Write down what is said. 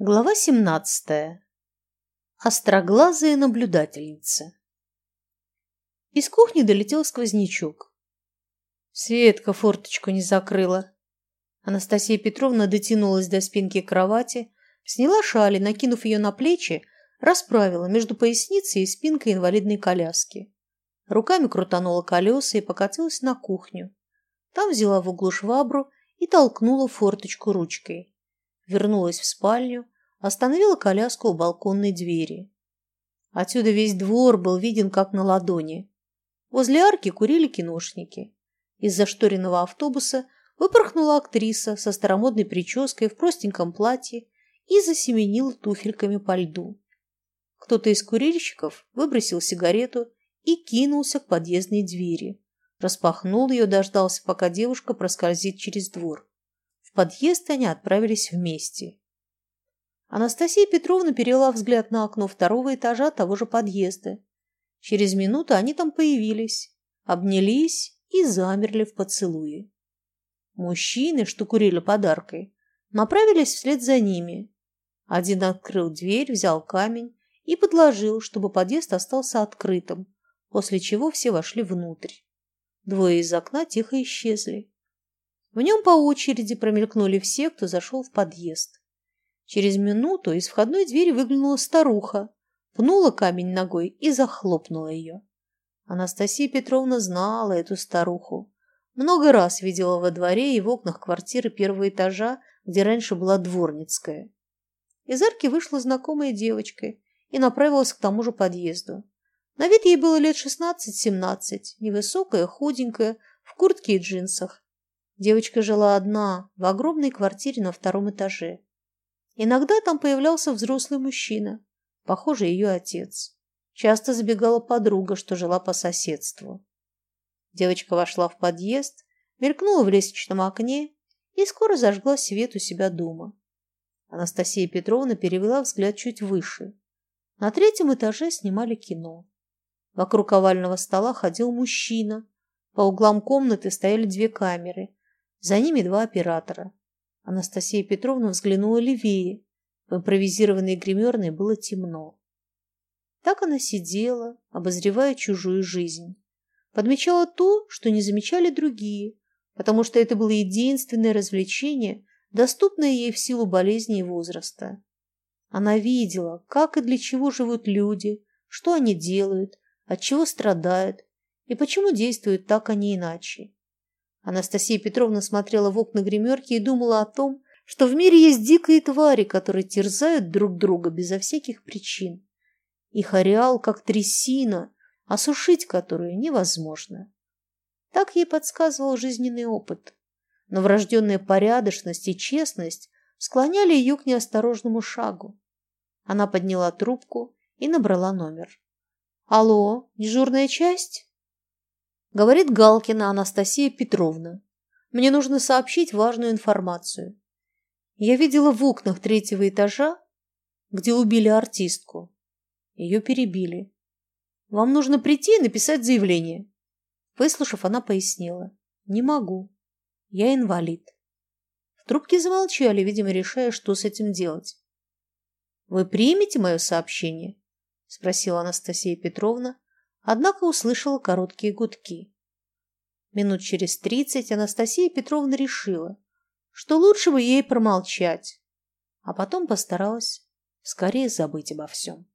Глава 17. Остроглазая наблюдательница. Из кухни долетел сквознячок. Светка форточку не закрыла. Анастасия Петровна дотянулась до спинки кровати, сняла шаль и, накинув ее на плечи, расправила между поясницей и спинкой инвалидной коляски. Руками крутанула колеса и покатилась на кухню. Там взяла в углу швабру и толкнула форточку ручкой вернулась в спальню, остановила коляску у балконной двери. Отсюда весь двор был виден как на ладони. Возле арки курили киношники. Из зашторенного автобуса выпорхнула актриса со старомодной прической в простеньком платье и засеменила туфельками по льду. Кто-то из курильщиков выбросил сигарету и кинулся к подъездной двери. Распахнул ее, дождался, пока девушка проскользит через двор. В подъезд они отправились вместе. Анастасия Петровна перевела взгляд на окно второго этажа того же подъезда. Через минуту они там появились, обнялись и замерли в поцелуе. Мужчины, что курили подаркой, направились вслед за ними. Один открыл дверь, взял камень и подложил, чтобы подъезд остался открытым, после чего все вошли внутрь. Двое из окна тихо исчезли. В нем по очереди промелькнули все, кто зашел в подъезд. Через минуту из входной двери выглянула старуха, пнула камень ногой и захлопнула ее. Анастасия Петровна знала эту старуху. Много раз видела во дворе и в окнах квартиры первого этажа, где раньше была дворницкая. Из арки вышла знакомая девочка и направилась к тому же подъезду. На вид ей было лет шестнадцать-семнадцать, невысокая, худенькая, в куртке и джинсах. Девочка жила одна, в огромной квартире на втором этаже. Иногда там появлялся взрослый мужчина, похожий ее отец. Часто забегала подруга, что жила по соседству. Девочка вошла в подъезд, мелькнула в лестничном окне и скоро зажгла свет у себя дома. Анастасия Петровна перевела взгляд чуть выше. На третьем этаже снимали кино. Вокруг овального стола ходил мужчина. По углам комнаты стояли две камеры, за ними два оператора. Анастасия Петровна взглянула левее. В импровизированной гримерной было темно. Так она сидела, обозревая чужую жизнь. Подмечала то, что не замечали другие, потому что это было единственное развлечение, доступное ей в силу болезни и возраста. Она видела, как и для чего живут люди, что они делают, от чего страдают и почему действуют так, а не иначе. Анастасия Петровна смотрела в окна гримерки и думала о том, что в мире есть дикие твари, которые терзают друг друга безо всяких причин. Их ареал как трясина, осушить которую невозможно. Так ей подсказывал жизненный опыт. Но врожденная порядочность и честность склоняли ее к неосторожному шагу. Она подняла трубку и набрала номер. «Алло, дежурная часть?» Говорит Галкина Анастасия Петровна. Мне нужно сообщить важную информацию. Я видела в окнах третьего этажа, где убили артистку. Ее перебили. Вам нужно прийти и написать заявление. Выслушав, она пояснила. Не могу. Я инвалид. В трубке замолчали, видимо, решая, что с этим делать. Вы примете мое сообщение? Спросила Анастасия Петровна, однако услышала короткие гудки. Минут через тридцать Анастасия Петровна решила, что лучше бы ей промолчать, а потом постаралась скорее забыть обо всем.